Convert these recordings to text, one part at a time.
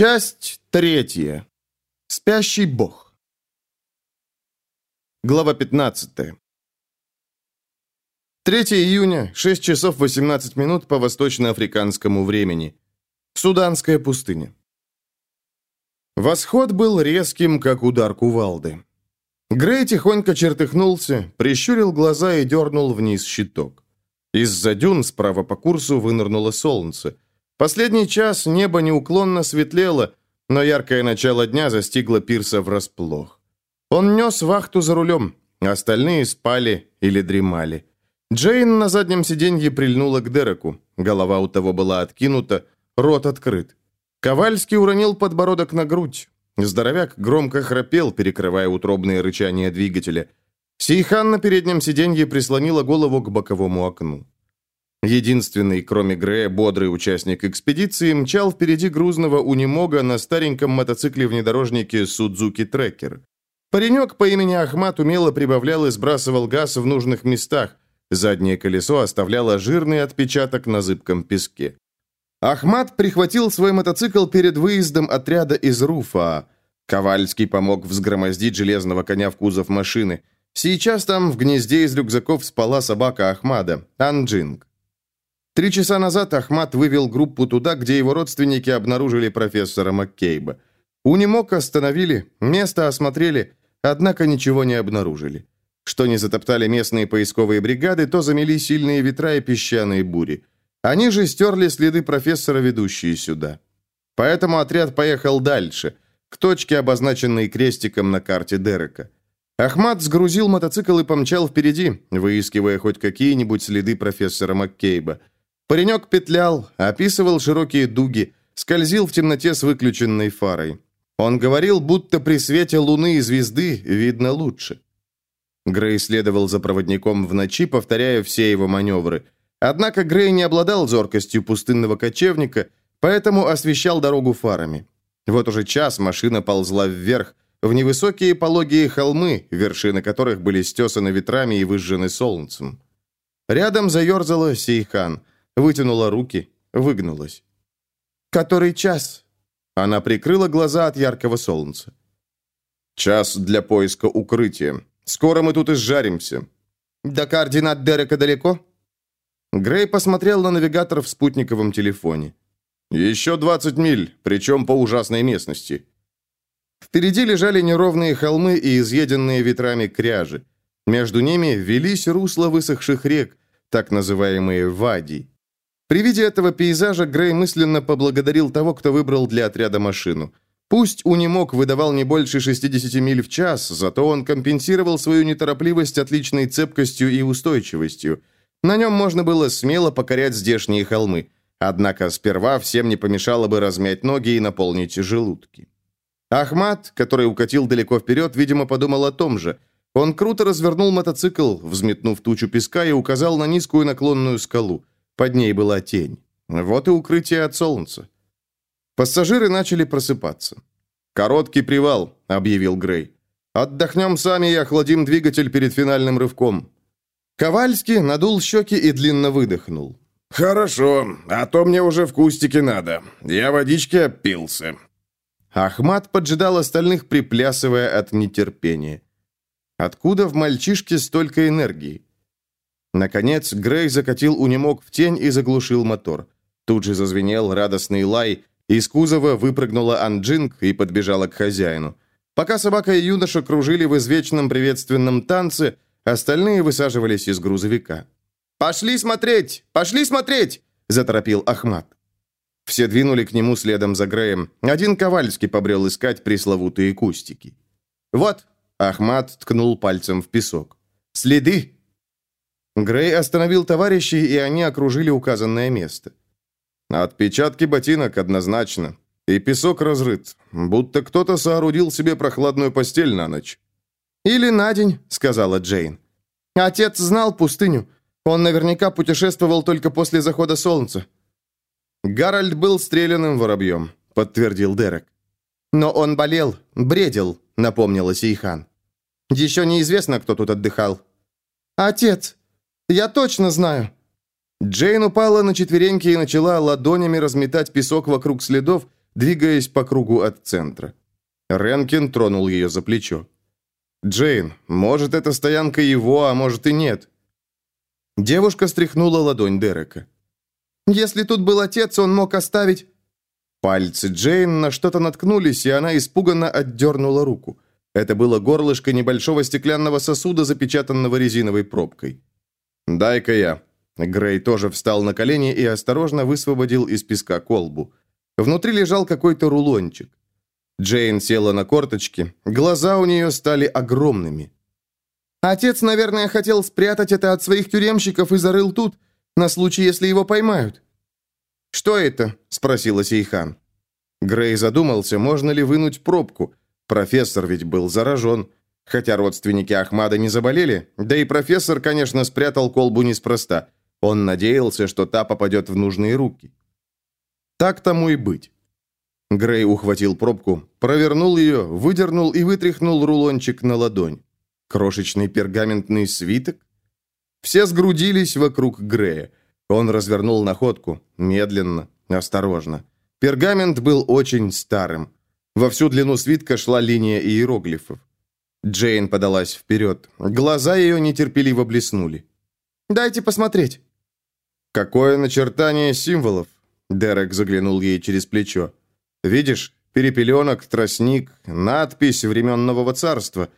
Часть третья. Спящий бог. Глава 15. 3 июня, 6 часов 18 минут по восточноафриканскому времени. Суданская пустыня. Восход был резким, как удар кувалды. Грей тихонько чертыхнулся, прищурил глаза и дернул вниз щиток. Из-за дюн справа по курсу вынырнуло солнце. Последний час небо неуклонно светлело, но яркое начало дня застигло Пирса врасплох. Он нес вахту за рулем, остальные спали или дремали. Джейн на заднем сиденье прильнула к Дереку. Голова у того была откинута, рот открыт. Ковальский уронил подбородок на грудь. Здоровяк громко храпел, перекрывая утробные рычания двигателя. Сейхан на переднем сиденье прислонила голову к боковому окну. Единственный, кроме Грея, бодрый участник экспедиции мчал впереди грузного унемога на стареньком мотоцикле-внедорожнике «Судзуки Трекер». Паренек по имени Ахмат умело прибавлял и сбрасывал газ в нужных местах. Заднее колесо оставляло жирный отпечаток на зыбком песке. Ахмат прихватил свой мотоцикл перед выездом отряда из Руфа. Ковальский помог взгромоздить железного коня в кузов машины. Сейчас там в гнезде из рюкзаков спала собака Ахмада, Анджинг. Три часа назад Ахмат вывел группу туда, где его родственники обнаружили профессора Маккейба. Унимок остановили, место осмотрели, однако ничего не обнаружили. Что не затоптали местные поисковые бригады, то замели сильные ветра и песчаные бури. Они же стерли следы профессора, ведущие сюда. Поэтому отряд поехал дальше, к точке, обозначенной крестиком на карте Дерека. Ахмат сгрузил мотоцикл и помчал впереди, выискивая хоть какие-нибудь следы профессора Маккейба – Паренек петлял, описывал широкие дуги, скользил в темноте с выключенной фарой. Он говорил, будто при свете луны и звезды видно лучше. Грей следовал за проводником в ночи, повторяя все его маневры. Однако Грей не обладал зоркостью пустынного кочевника, поэтому освещал дорогу фарами. Вот уже час машина ползла вверх, в невысокие пологие холмы, вершины которых были стесаны ветрами и выжжены солнцем. Рядом заерзала Сейхан – Вытянула руки, выгнулась. «Который час?» Она прикрыла глаза от яркого солнца. «Час для поиска укрытия. Скоро мы тут изжаримся». «До координат Дерека далеко?» Грей посмотрел на навигатор в спутниковом телефоне. «Еще 20 миль, причем по ужасной местности». Впереди лежали неровные холмы и изъеденные ветрами кряжи. Между ними велись русла высохших рек, так называемые вади. При виде этого пейзажа Грей мысленно поблагодарил того, кто выбрал для отряда машину. Пусть Унимок выдавал не больше 60 миль в час, зато он компенсировал свою неторопливость отличной цепкостью и устойчивостью. На нем можно было смело покорять здешние холмы. Однако сперва всем не помешало бы размять ноги и наполнить желудки. Ахмат, который укатил далеко вперед, видимо, подумал о том же. Он круто развернул мотоцикл, взметнув тучу песка и указал на низкую наклонную скалу. Под ней была тень. Вот и укрытие от солнца. Пассажиры начали просыпаться. «Короткий привал», — объявил Грей. «Отдохнем сами и охладим двигатель перед финальным рывком». Ковальский надул щеки и длинно выдохнул. «Хорошо, а то мне уже в кустике надо. Я водички опился». Ахмат поджидал остальных, приплясывая от нетерпения. Откуда в мальчишке столько энергии? Наконец, Грей закатил унемог в тень и заглушил мотор. Тут же зазвенел радостный лай, из кузова выпрыгнула Анджинг и подбежала к хозяину. Пока собака и юноша кружили в извечном приветственном танце, остальные высаживались из грузовика. «Пошли смотреть! Пошли смотреть!» – заторопил Ахмат. Все двинули к нему следом за Греем. Один Ковальский побрел искать пресловутые кустики. «Вот!» – Ахмат ткнул пальцем в песок. «Следы!» Грей остановил товарищей, и они окружили указанное место. «Отпечатки ботинок однозначно. И песок разрыт, будто кто-то соорудил себе прохладную постель на ночь». «Или на день», — сказала Джейн. «Отец знал пустыню. Он наверняка путешествовал только после захода солнца». «Гарольд был стрелянным воробьем», — подтвердил Дерек. «Но он болел, бредил», — напомнила Сейхан. «Еще неизвестно, кто тут отдыхал». «Отец», я точно знаю». Джейн упала на четвереньки и начала ладонями разметать песок вокруг следов, двигаясь по кругу от центра. Ренкин тронул ее за плечо. «Джейн, может, это стоянка его, а может и нет». Девушка стряхнула ладонь Дерека. «Если тут был отец, он мог оставить...» Пальцы Джейн на что-то наткнулись, и она испуганно отдернула руку. Это было горлышко небольшого стеклянного сосуда, запечатанного резиновой пробкой. «Дай-ка я». Грей тоже встал на колени и осторожно высвободил из песка колбу. Внутри лежал какой-то рулончик. Джейн села на корточки. Глаза у нее стали огромными. «Отец, наверное, хотел спрятать это от своих тюремщиков и зарыл тут, на случай, если его поймают». «Что это?» – спросила Сейхан. Грей задумался, можно ли вынуть пробку. Профессор ведь был заражен. Хотя родственники Ахмада не заболели, да и профессор, конечно, спрятал колбу неспроста. Он надеялся, что та попадет в нужные руки. Так тому и быть. Грей ухватил пробку, провернул ее, выдернул и вытряхнул рулончик на ладонь. Крошечный пергаментный свиток? Все сгрудились вокруг Грея. Он развернул находку, медленно, осторожно. Пергамент был очень старым. Во всю длину свитка шла линия иероглифов. Джейн подалась вперед. Глаза ее нетерпеливо блеснули. «Дайте посмотреть». «Какое начертание символов?» Дерек заглянул ей через плечо. Видишь, перепеленок, тростник, надпись времен Нового Царства.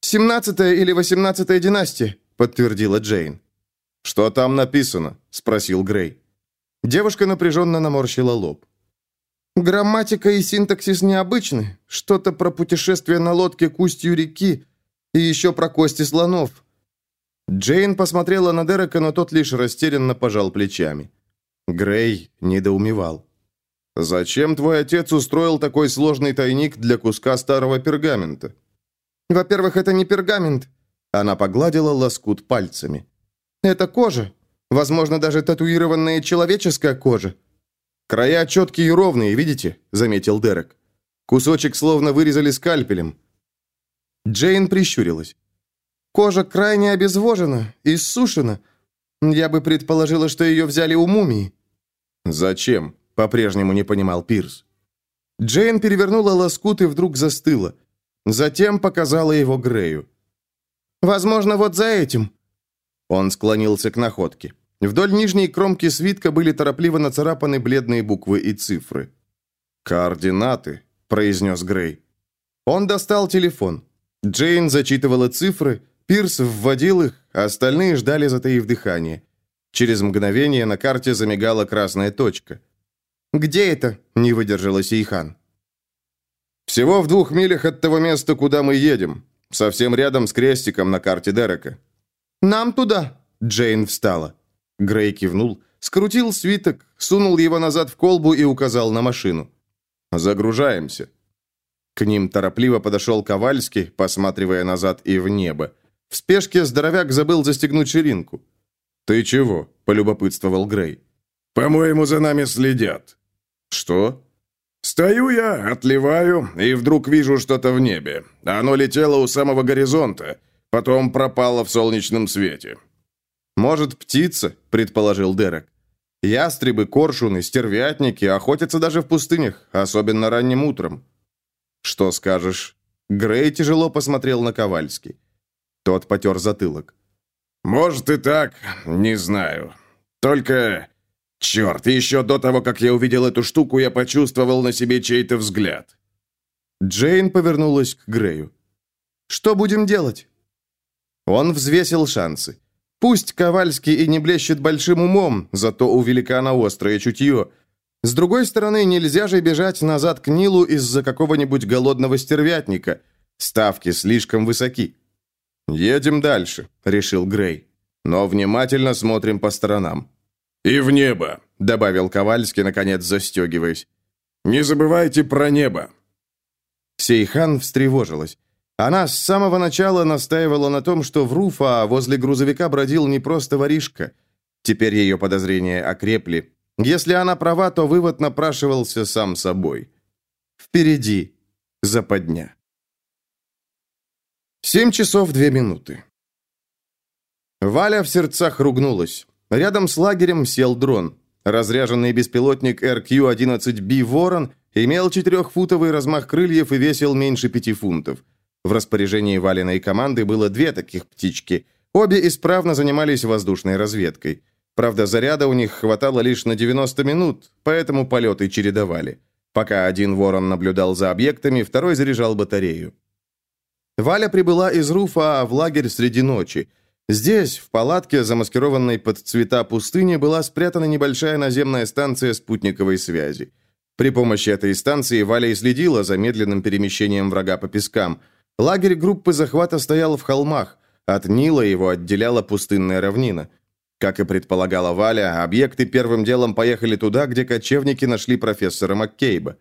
«Семнадцатая или восемнадцатая династия», — подтвердила Джейн. «Что там написано?» — спросил Грей. Девушка напряженно наморщила лоб. «Грамматика и синтаксис необычны. Что-то про путешествие на лодке к устью реки и еще про кости слонов». Джейн посмотрела на Дерека, но тот лишь растерянно пожал плечами. Грей недоумевал. «Зачем твой отец устроил такой сложный тайник для куска старого пергамента?» «Во-первых, это не пергамент». Она погладила лоскут пальцами. «Это кожа. Возможно, даже татуированная человеческая кожа». «Края четкие и ровные, видите?» — заметил Дерек. «Кусочек словно вырезали скальпелем». Джейн прищурилась. «Кожа крайне обезвожена, иссушена. Я бы предположила, что ее взяли у мумии». «Зачем?» По-прежнему не понимал Пирс. Джейн перевернула лоскут и вдруг застыла. Затем показала его Грею. «Возможно, вот за этим». Он склонился к находке. Вдоль нижней кромки свитка были торопливо нацарапаны бледные буквы и цифры. «Координаты», — произнес Грей. Он достал телефон. Джейн зачитывала цифры, Пирс вводил их, остальные ждали, затаив дыхание. Через мгновение на карте замигала красная точка — «Где это?» – не выдержала Сейхан. «Всего в двух милях от того места, куда мы едем. Совсем рядом с крестиком на карте Дерека». «Нам туда!» – Джейн встала. Грей кивнул, скрутил свиток, сунул его назад в колбу и указал на машину. «Загружаемся». К ним торопливо подошел Ковальский, посматривая назад и в небо. В спешке здоровяк забыл застегнуть ширинку. «Ты чего?» – полюбопытствовал Грей. «По-моему, за нами следят». «Что?» «Стою я, отливаю, и вдруг вижу что-то в небе. Оно летело у самого горизонта, потом пропало в солнечном свете». «Может, птица?» – предположил Дерек. «Ястребы, коршуны, стервятники охотятся даже в пустынях, особенно ранним утром». «Что скажешь?» Грей тяжело посмотрел на Ковальский. Тот потер затылок. «Может и так, не знаю. Только Черт, еще до того, как я увидел эту штуку, я почувствовал на себе чей-то взгляд. Джейн повернулась к Грею. «Что будем делать?» Он взвесил шансы. Пусть Ковальский и не блещет большим умом, зато у великана острое чутье. С другой стороны, нельзя же бежать назад к Нилу из-за какого-нибудь голодного стервятника. Ставки слишком высоки. «Едем дальше», — решил Грей. «Но внимательно смотрим по сторонам. «И в небо», — добавил Ковальский, наконец застегиваясь. «Не забывайте про небо». Сейхан встревожилась. Она с самого начала настаивала на том, что в Руфа возле грузовика бродил не просто воришка. Теперь ее подозрения окрепли. Если она права, то вывод напрашивался сам собой. Впереди западня. Семь часов две минуты. Валя в сердцах ругнулась. Рядом с лагерем сел дрон. Разряженный беспилотник RQ-11B «Ворон» имел четырехфутовый размах крыльев и весил меньше пяти фунтов. В распоряжении Валиной команды было две таких птички. Обе исправно занимались воздушной разведкой. Правда, заряда у них хватало лишь на 90 минут, поэтому полеты чередовали. Пока один ворон наблюдал за объектами, второй заряжал батарею. Валя прибыла из Руфа в лагерь среди ночи. Здесь, в палатке, замаскированной под цвета пустыни, была спрятана небольшая наземная станция спутниковой связи. При помощи этой станции Валя и следила за медленным перемещением врага по пескам. Лагерь группы захвата стоял в холмах. От Нила его отделяла пустынная равнина. Как и предполагала Валя, объекты первым делом поехали туда, где кочевники нашли профессора Маккейба.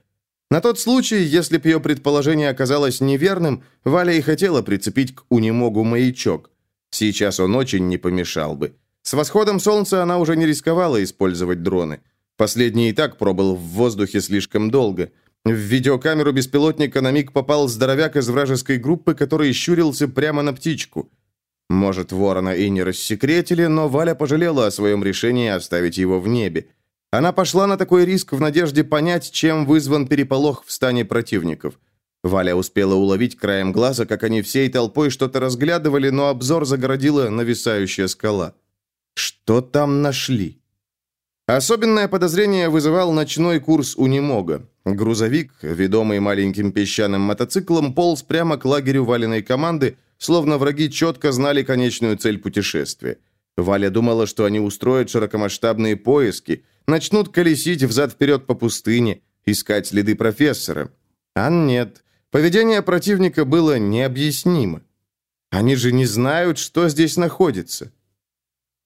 На тот случай, если б ее предположение оказалось неверным, Валя и хотела прицепить к унемогу маячок. Сейчас он очень не помешал бы. С восходом солнца она уже не рисковала использовать дроны. Последний и так пробыл в воздухе слишком долго. В видеокамеру беспилотника на миг попал здоровяк из вражеской группы, который щурился прямо на птичку. Может, ворона и не рассекретили, но Валя пожалела о своем решении оставить его в небе. Она пошла на такой риск в надежде понять, чем вызван переполох в стане противников. Валя успела уловить краем глаза, как они всей толпой что-то разглядывали, но обзор загородила нависающая скала. Что там нашли? Особенное подозрение вызывал ночной курс у Немога. Грузовик, ведомый маленьким песчаным мотоциклом, полз прямо к лагерю Валиной команды, словно враги четко знали конечную цель путешествия. Валя думала, что они устроят широкомасштабные поиски, начнут колесить взад-вперед по пустыне, искать следы профессора. А нет, поведение противника было необъяснимо. Они же не знают, что здесь находится.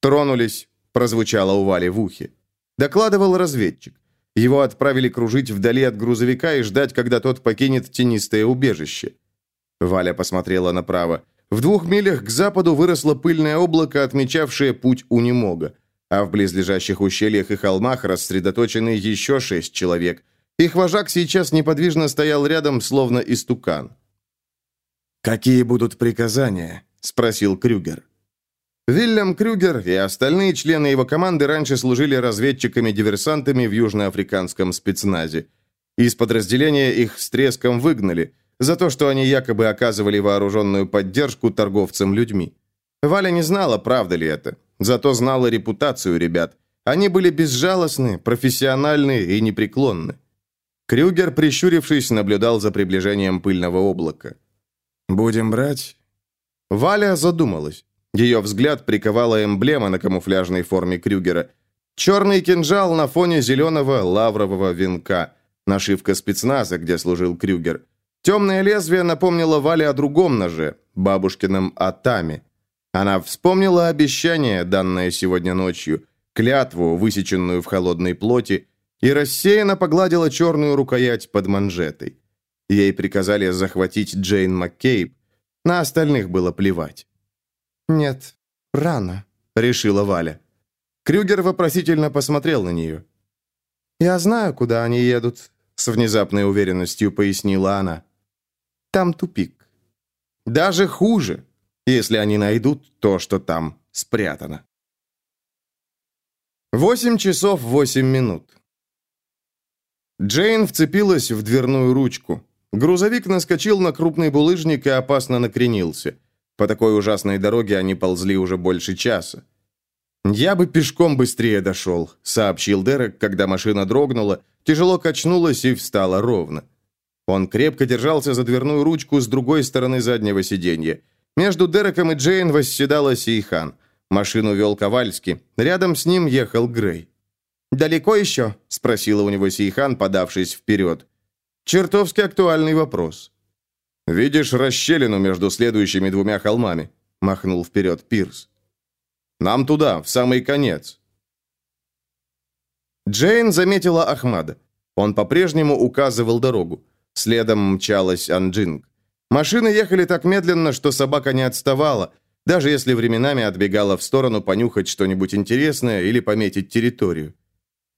«Тронулись», — прозвучало у Вали в ухе. Докладывал разведчик. Его отправили кружить вдали от грузовика и ждать, когда тот покинет тенистое убежище. Валя посмотрела направо. В двух милях к западу выросло пыльное облако, отмечавшее путь у Немога. А в близлежащих ущельях и холмах рассредоточены еще шесть человек. Их вожак сейчас неподвижно стоял рядом, словно истукан. «Какие будут приказания?» – спросил Крюгер. Вильям Крюгер и остальные члены его команды раньше служили разведчиками-диверсантами в южноафриканском спецназе. Из подразделения их с треском выгнали – за то, что они якобы оказывали вооруженную поддержку торговцам людьми. Валя не знала, правда ли это, зато знала репутацию ребят. Они были безжалостны, профессиональны и непреклонны. Крюгер, прищурившись, наблюдал за приближением пыльного облака. «Будем брать?» Валя задумалась. Ее взгляд приковала эмблема на камуфляжной форме Крюгера. Черный кинжал на фоне зеленого лаврового венка. Нашивка спецназа, где служил Крюгер. Темное лезвие напомнило Вале о другом ноже, бабушкином Атаме. Она вспомнила обещание, данное сегодня ночью, клятву, высеченную в холодной плоти, и рассеянно погладила черную рукоять под манжетой. Ей приказали захватить Джейн Маккейб. На остальных было плевать. «Нет, рано», — решила Валя. Крюгер вопросительно посмотрел на нее. «Я знаю, куда они едут», — с внезапной уверенностью пояснила она. Там тупик. Даже хуже, если они найдут то, что там спрятано. Восемь часов восемь минут. Джейн вцепилась в дверную ручку. Грузовик наскочил на крупный булыжник и опасно накренился. По такой ужасной дороге они ползли уже больше часа. «Я бы пешком быстрее дошел», — сообщил Дерек, когда машина дрогнула, тяжело качнулась и встала ровно. Он крепко держался за дверную ручку с другой стороны заднего сиденья. Между Дереком и Джейн восседала Сейхан. Машину вел Ковальский. Рядом с ним ехал Грей. «Далеко еще?» – спросила у него Сейхан, подавшись вперед. Чертовски актуальный вопрос. «Видишь расщелину между следующими двумя холмами?» – махнул вперед Пирс. «Нам туда, в самый конец». Джейн заметила Ахмада. Он по-прежнему указывал дорогу. Следом мчалась Анджинг. Машины ехали так медленно, что собака не отставала, даже если временами отбегала в сторону понюхать что-нибудь интересное или пометить территорию.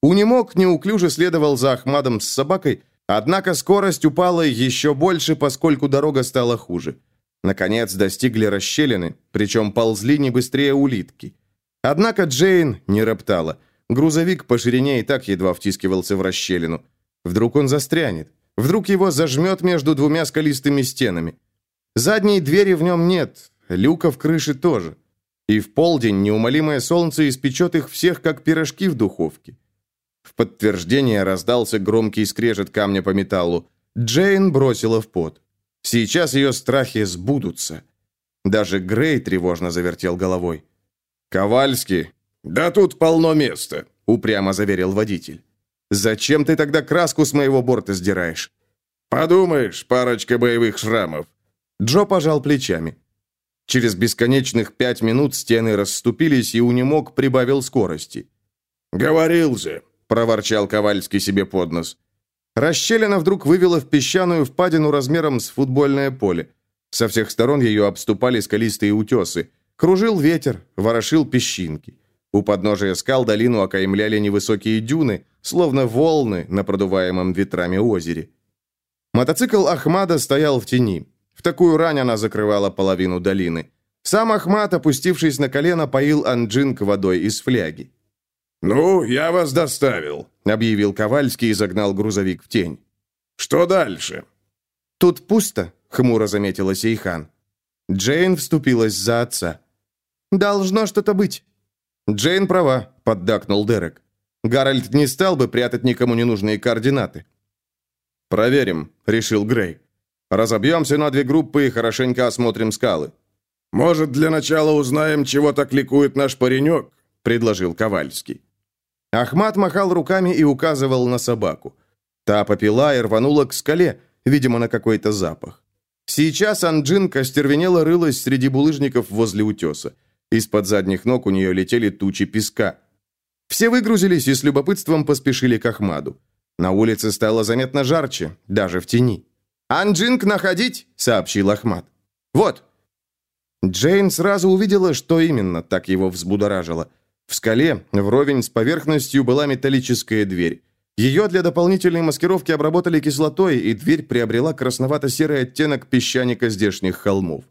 Унемок неуклюже следовал за Ахмадом с собакой, однако скорость упала еще больше, поскольку дорога стала хуже. Наконец достигли расщелины, причем ползли не быстрее улитки. Однако Джейн не роптала. Грузовик по ширине и так едва втискивался в расщелину. Вдруг он застрянет. Вдруг его зажмет между двумя скалистыми стенами. Задней двери в нем нет, люка в крыше тоже. И в полдень неумолимое солнце испечет их всех, как пирожки в духовке. В подтверждение раздался громкий скрежет камня по металлу. Джейн бросила в пот. Сейчас ее страхи сбудутся. Даже Грей тревожно завертел головой. «Ковальский, да тут полно места», — упрямо заверил водитель. «Зачем ты тогда краску с моего борта сдираешь?» «Подумаешь, парочка боевых шрамов». Джо пожал плечами. Через бесконечных пять минут стены расступились, и унемог прибавил скорости. «Говорил же», — проворчал Ковальский себе под нос. Расщелина вдруг вывела в песчаную впадину размером с футбольное поле. Со всех сторон ее обступали скалистые утесы. Кружил ветер, ворошил песчинки. У подножия скал долину окаймляли невысокие дюны, словно волны на продуваемом ветрами озере. Мотоцикл Ахмада стоял в тени. В такую рань она закрывала половину долины. Сам Ахмад, опустившись на колено, поил Анджинг водой из фляги. «Ну, я вас доставил», — объявил Ковальский и загнал грузовик в тень. «Что дальше?» «Тут пусто», — хмуро заметила Сейхан. Джейн вступилась за отца. «Должно что-то быть». «Джейн права», — поддакнул Дерек. «Гарольд не стал бы прятать никому ненужные координаты». «Проверим», — решил Грей. Разобьемся на две группы и хорошенько осмотрим скалы». «Может, для начала узнаем, чего так ликует наш паренек?» – предложил Ковальский. Ахмат махал руками и указывал на собаку. Та попила и рванула к скале, видимо, на какой-то запах. Сейчас Анджинка стервенело рылась среди булыжников возле утеса. Из-под задних ног у нее летели тучи песка. Все выгрузились и с любопытством поспешили к Ахмаду. На улице стало заметно жарче, даже в тени. «Анджинг находить!» — сообщил Ахмат. «Вот!» Джейн сразу увидела, что именно так его взбудоражило. В скале, вровень с поверхностью, была металлическая дверь. Ее для дополнительной маскировки обработали кислотой, и дверь приобрела красновато-серый оттенок песчаника здешних холмов.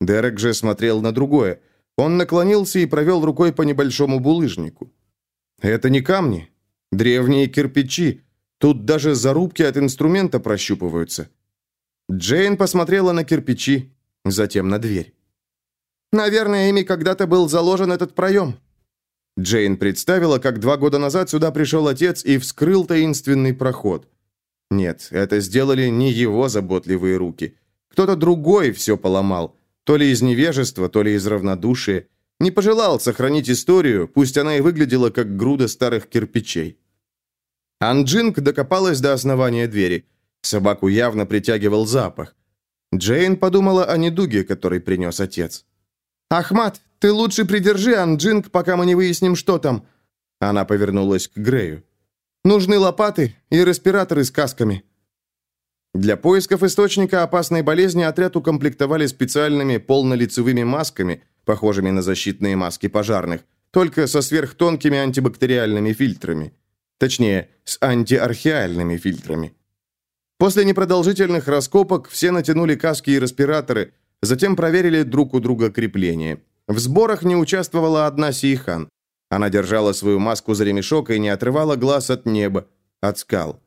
Дерек же смотрел на другое. Он наклонился и провел рукой по небольшому булыжнику. «Это не камни. Древние кирпичи. Тут даже зарубки от инструмента прощупываются. Джейн посмотрела на кирпичи, затем на дверь. «Наверное, ими когда-то был заложен этот проем». Джейн представила, как два года назад сюда пришел отец и вскрыл таинственный проход. Нет, это сделали не его заботливые руки. Кто-то другой все поломал. То ли из невежества, то ли из равнодушия. Не пожелал сохранить историю, пусть она и выглядела как груда старых кирпичей. Анджинг докопалась до основания двери – Собаку явно притягивал запах. Джейн подумала о недуге, который принес отец. «Ахмат, ты лучше придержи Анджинг, пока мы не выясним, что там». Она повернулась к Грею. «Нужны лопаты и респираторы с касками». Для поисков источника опасной болезни отряд укомплектовали специальными полнолицевыми масками, похожими на защитные маски пожарных, только со сверхтонкими антибактериальными фильтрами. Точнее, с антиархеальными фильтрами. После непродолжительных раскопок все натянули каски и респираторы, затем проверили друг у друга крепление. В сборах не участвовала одна Сейхан. Она держала свою маску за ремешок и не отрывала глаз от неба, от скал.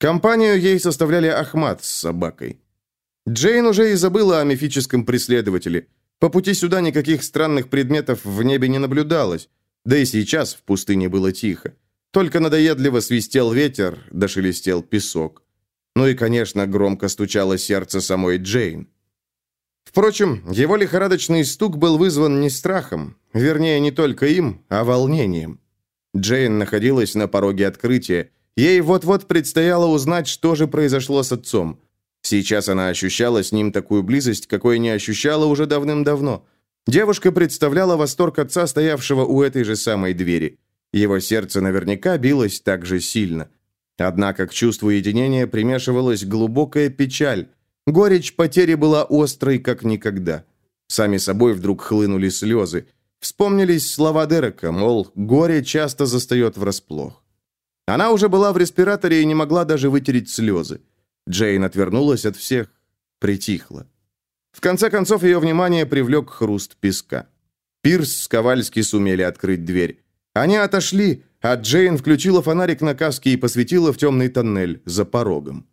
Компанию ей составляли Ахмат с собакой. Джейн уже и забыла о мифическом преследователе. По пути сюда никаких странных предметов в небе не наблюдалось, да и сейчас в пустыне было тихо. Только надоедливо свистел ветер, да шелестел песок. Ну и, конечно, громко стучало сердце самой Джейн. Впрочем, его лихорадочный стук был вызван не страхом, вернее, не только им, а волнением. Джейн находилась на пороге открытия. Ей вот-вот предстояло узнать, что же произошло с отцом. Сейчас она ощущала с ним такую близость, какой не ощущала уже давным-давно. Девушка представляла восторг отца, стоявшего у этой же самой двери. Его сердце наверняка билось так же сильно. Однако к чувству единения примешивалась глубокая печаль. Горечь потери была острой, как никогда. Сами собой вдруг хлынули слезы. Вспомнились слова Дерека, мол, горе часто застает врасплох. Она уже была в респираторе и не могла даже вытереть слезы. Джейн отвернулась от всех, притихла. В конце концов, ее внимание привлек хруст песка. Пирс с Ковальски сумели открыть дверь. Они отошли, а Джейн включила фонарик на каске и посветила в темный тоннель за порогом.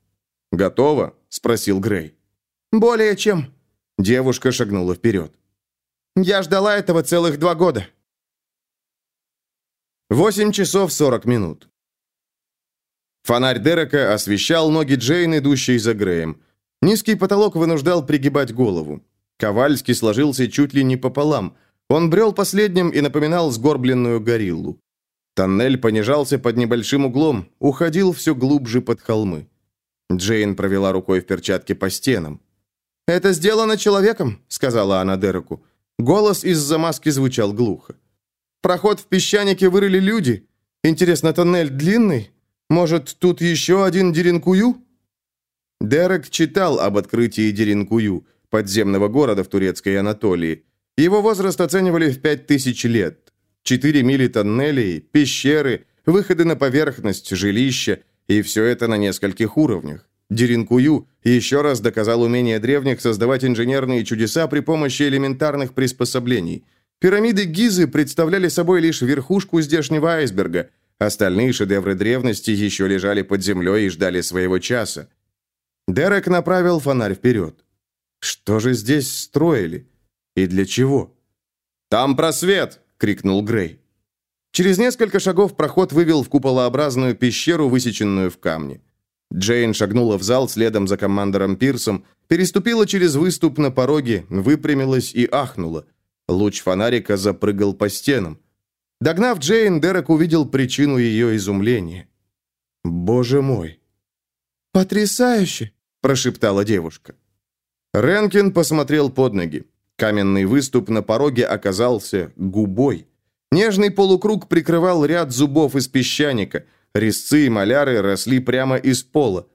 «Готово?» – спросил Грей. «Более чем». Девушка шагнула вперед. «Я ждала этого целых два года». Восемь часов сорок минут. Фонарь Дерека освещал ноги Джейн, идущей за Греем. Низкий потолок вынуждал пригибать голову. Ковальский сложился чуть ли не пополам. Он брел последним и напоминал сгорбленную гориллу. Тоннель понижался под небольшим углом, уходил все глубже под холмы. Джейн провела рукой в перчатке по стенам. «Это сделано человеком», — сказала она Дереку. Голос из-за маски звучал глухо. «Проход в песчанике вырыли люди. Интересно, тоннель длинный? Может, тут еще один Деринкую?» Дерек читал об открытии Деринкую, подземного города в турецкой Анатолии. Его возраст оценивали в пять тысяч лет. Четыре мили тоннелей, пещеры, выходы на поверхность, жилища, и все это на нескольких уровнях. Деринкую еще раз доказал умение древних создавать инженерные чудеса при помощи элементарных приспособлений. Пирамиды Гизы представляли собой лишь верхушку здешнего айсберга. Остальные шедевры древности еще лежали под землей и ждали своего часа. Дерек направил фонарь вперед. Что же здесь строили? И для чего? «Там просвет!» — крикнул Грей. Через несколько шагов проход вывел в куполообразную пещеру, высеченную в камне. Джейн шагнула в зал следом за командором Пирсом, переступила через выступ на пороге, выпрямилась и ахнула. Луч фонарика запрыгал по стенам. Догнав Джейн, Дерек увидел причину ее изумления. «Боже мой!» «Потрясающе!» – прошептала девушка. Ренкин посмотрел под ноги. Каменный выступ на пороге оказался губой. Нежный полукруг прикрывал ряд зубов из песчаника. Резцы и маляры росли прямо из пола.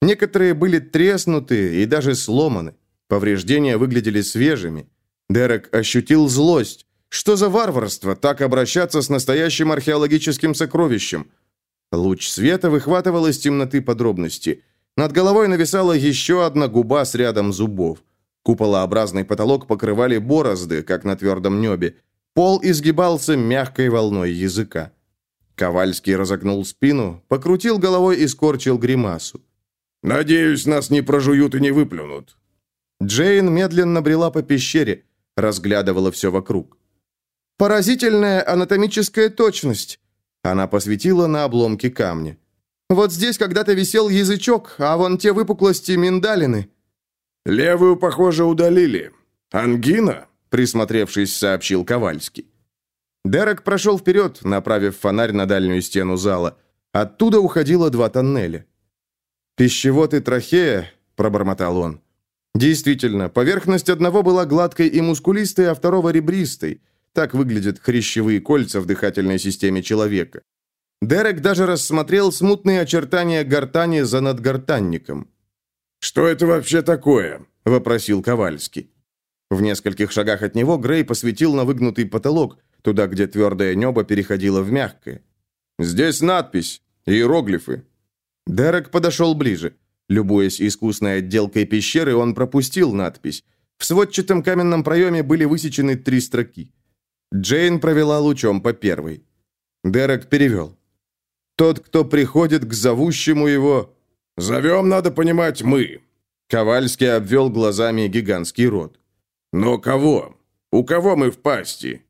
Некоторые были треснуты и даже сломаны. Повреждения выглядели свежими. Дерек ощутил злость. Что за варварство так обращаться с настоящим археологическим сокровищем? Луч света выхватывал из темноты подробности. Над головой нависала еще одна губа с рядом зубов. Куполообразный потолок покрывали борозды, как на твердом небе. Пол изгибался мягкой волной языка. Ковальский разогнул спину, покрутил головой и скорчил гримасу. «Надеюсь, нас не прожуют и не выплюнут». Джейн медленно брела по пещере, разглядывала все вокруг. «Поразительная анатомическая точность!» Она посветила на обломки камня. «Вот здесь когда-то висел язычок, а вон те выпуклости миндалины». «Левую, похоже, удалили. Ангина?» Присмотревшись, сообщил Ковальский. Дерек прошел вперед, направив фонарь на дальнюю стену зала. Оттуда уходило два тоннеля. «Пищевод и трахея», — пробормотал он. Действительно, поверхность одного была гладкой и мускулистой, а второго ребристой. Так выглядят хрящевые кольца в дыхательной системе человека. Дерек даже рассмотрел смутные очертания гортани за надгортанником. «Что это вообще такое?» – вопросил Ковальский. В нескольких шагах от него Грей посветил на выгнутый потолок, туда, где твердое небо переходило в мягкое. «Здесь надпись, иероглифы». Дерек подошел ближе. Любуясь искусной отделкой пещеры, он пропустил надпись. В сводчатом каменном проеме были высечены три строки. Джейн провела лучом по первой. Дерек перевел. «Тот, кто приходит к зовущему его...» «Зовем, надо понимать, мы». Ковальский обвел глазами гигантский рот. «Но кого? У кого мы в пасти?»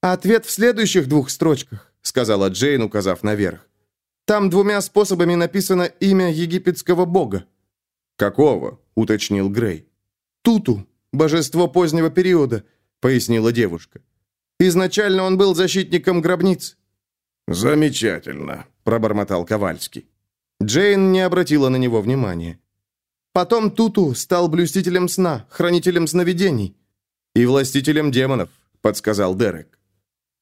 «Ответ в следующих двух строчках», — сказала Джейн, указав наверх. «Там двумя способами написано имя египетского бога». «Какого?» — уточнил Грей. «Туту, божество позднего периода», — пояснила девушка. «Изначально он был защитником гробниц». «Замечательно», — пробормотал Ковальский. Джейн не обратила на него внимания. Потом Туту стал блюстителем сна, хранителем сновидений. И властителем демонов, подсказал Дерек.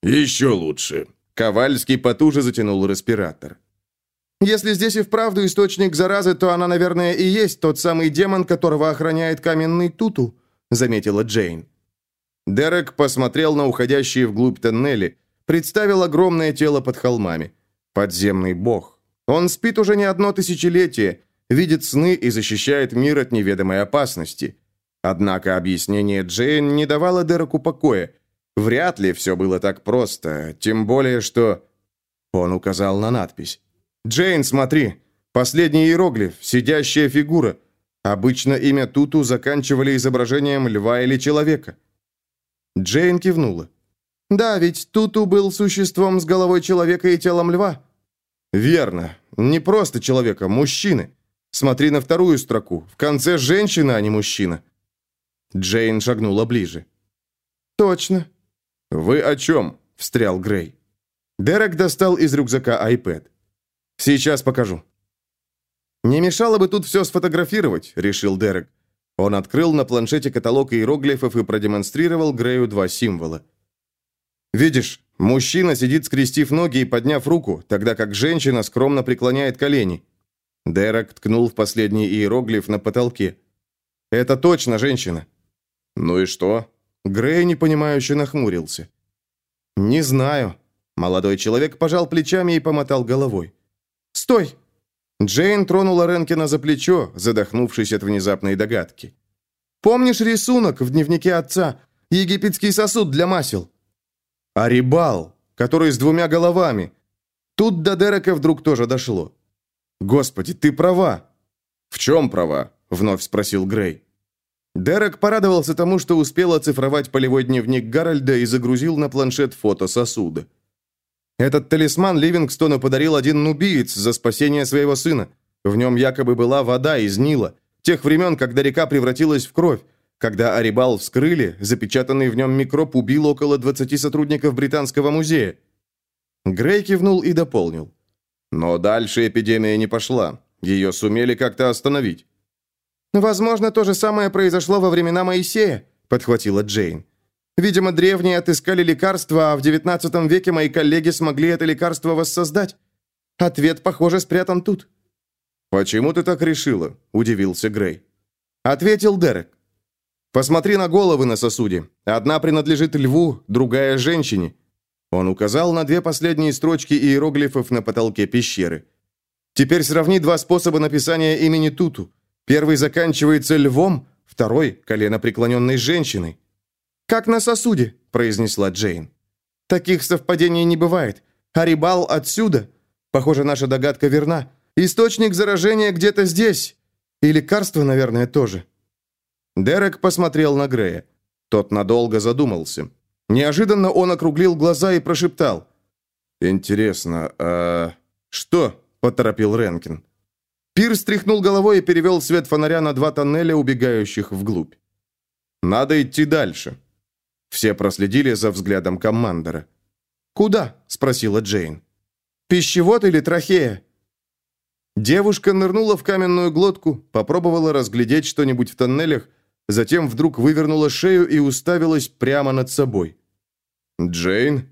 Еще лучше. Ковальский потуже затянул респиратор. Если здесь и вправду источник заразы, то она, наверное, и есть тот самый демон, которого охраняет каменный Туту, заметила Джейн. Дерек посмотрел на уходящие вглубь тоннели, представил огромное тело под холмами. Подземный бог. Он спит уже не одно тысячелетие, видит сны и защищает мир от неведомой опасности. Однако объяснение Джейн не давало Дереку покоя. Вряд ли все было так просто, тем более что... Он указал на надпись. «Джейн, смотри! Последний иероглиф, сидящая фигура. Обычно имя Туту заканчивали изображением льва или человека». Джейн кивнула. «Да, ведь Туту был существом с головой человека и телом льва». «Верно. Не просто человека, мужчины. Смотри на вторую строку. В конце женщина, а не мужчина». Джейн шагнула ближе. «Точно». «Вы о чем?» – встрял Грей. Дерек достал из рюкзака iPad. «Сейчас покажу». «Не мешало бы тут все сфотографировать», – решил Дерек. Он открыл на планшете каталог иероглифов и продемонстрировал Грею два символа. «Видишь, мужчина сидит, скрестив ноги и подняв руку, тогда как женщина скромно преклоняет колени». Дерек ткнул в последний иероглиф на потолке. «Это точно женщина». «Ну и что?» Грей непонимающе нахмурился. «Не знаю». Молодой человек пожал плечами и помотал головой. «Стой!» Джейн тронула Ренкина за плечо, задохнувшись от внезапной догадки. «Помнишь рисунок в дневнике отца? Египетский сосуд для масел?» «Арибал, который с двумя головами». Тут до Дерека вдруг тоже дошло. «Господи, ты права!» «В чем права?» — вновь спросил Грей. Дерек порадовался тому, что успел оцифровать полевой дневник Гарольда и загрузил на планшет фото сосуда. Этот талисман Ливингстону подарил один нубиец за спасение своего сына. В нем якобы была вода из Нила, тех времен, когда река превратилась в кровь. Когда Арибал вскрыли, запечатанный в нем микроб убил около 20 сотрудников Британского музея. Грей кивнул и дополнил. Но дальше эпидемия не пошла. Ее сумели как-то остановить. «Возможно, то же самое произошло во времена Моисея», — подхватила Джейн. «Видимо, древние отыскали лекарство, а в XIX веке мои коллеги смогли это лекарство воссоздать. Ответ, похоже, спрятан тут». «Почему ты так решила?» — удивился Грей. Ответил Дерек. «Посмотри на головы на сосуде. Одна принадлежит льву, другая – женщине». Он указал на две последние строчки иероглифов на потолке пещеры. «Теперь сравни два способа написания имени Туту. Первый заканчивается львом, второй – коленопреклоненной женщиной. «Как на сосуде», – произнесла Джейн. «Таких совпадений не бывает. Арибал отсюда. Похоже, наша догадка верна. Источник заражения где-то здесь. И лекарство, наверное, тоже». Дерек посмотрел на Грея. Тот надолго задумался. Неожиданно он округлил глаза и прошептал. «Интересно, а что?» – поторопил Ренкин. Пир стряхнул головой и перевел свет фонаря на два тоннеля, убегающих вглубь. «Надо идти дальше». Все проследили за взглядом командора. «Куда?» – спросила Джейн. «Пищевод или трахея?» Девушка нырнула в каменную глотку, попробовала разглядеть что-нибудь в тоннелях, затем вдруг вывернула шею и уставилась прямо над собой. «Джейн?»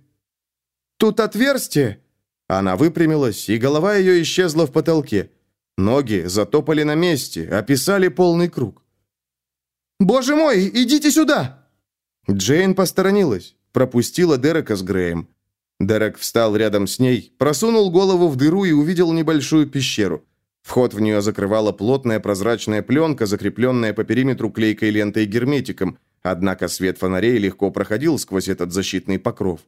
«Тут отверстие!» Она выпрямилась, и голова ее исчезла в потолке. Ноги затопали на месте, описали полный круг. «Боже мой, идите сюда!» Джейн посторонилась, пропустила Дерека с Греем. Дерек встал рядом с ней, просунул голову в дыру и увидел небольшую пещеру. Вход в нее закрывала плотная прозрачная пленка, закрепленная по периметру клейкой лентой герметиком, однако свет фонарей легко проходил сквозь этот защитный покров.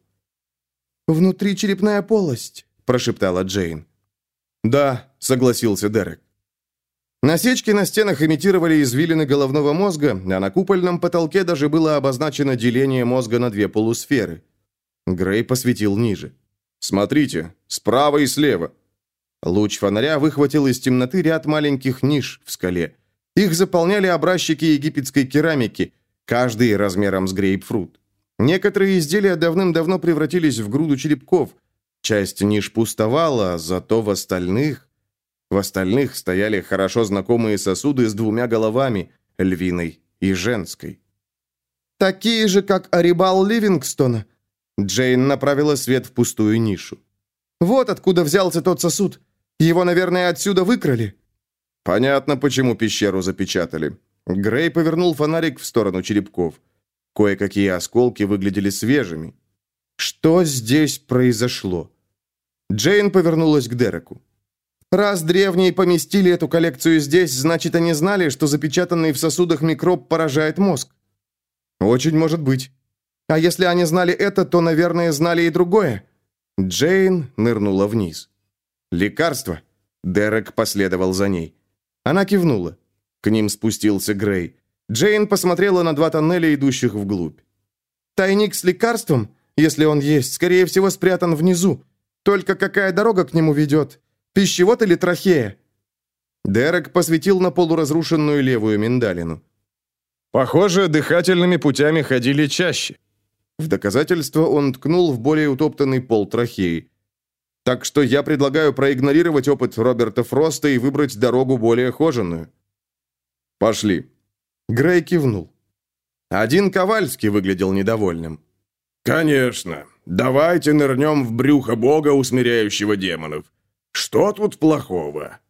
«Внутри черепная полость», – прошептала Джейн. «Да», — согласился Дерек. Насечки на стенах имитировали извилины головного мозга, а на купольном потолке даже было обозначено деление мозга на две полусферы. Грей посветил ниже. «Смотрите, справа и слева». Луч фонаря выхватил из темноты ряд маленьких ниш в скале. Их заполняли образчики египетской керамики, каждый размером с грейпфрут. Некоторые изделия давным-давно превратились в груду черепков – Часть ниш пустовала, зато в остальных... В остальных стояли хорошо знакомые сосуды с двумя головами, львиной и женской. «Такие же, как Арибал Ливингстона?» Джейн направила свет в пустую нишу. «Вот откуда взялся тот сосуд. Его, наверное, отсюда выкрали». «Понятно, почему пещеру запечатали». Грей повернул фонарик в сторону черепков. Кое-какие осколки выглядели свежими. Что здесь произошло? Джейн повернулась к Дереку. Раз древние поместили эту коллекцию здесь, значит, они знали, что запечатанный в сосудах микроб поражает мозг. Очень может быть. А если они знали это, то, наверное, знали и другое. Джейн нырнула вниз. «Лекарство?» Дерек последовал за ней. Она кивнула. К ним спустился Грей. Джейн посмотрела на два тоннеля, идущих вглубь. «Тайник с лекарством, если он есть, скорее всего, спрятан внизу. Только какая дорога к нему ведет? Пищевод или трахея?» Дерек посветил на полуразрушенную левую миндалину. «Похоже, дыхательными путями ходили чаще». В доказательство он ткнул в более утоптанный пол трахеи. «Так что я предлагаю проигнорировать опыт Роберта Фроста и выбрать дорогу более хоженую». «Пошли». Грей кивнул. Один Ковальский выглядел недовольным. «Конечно. Давайте нырнем в брюхо бога, усмиряющего демонов. Что тут плохого?»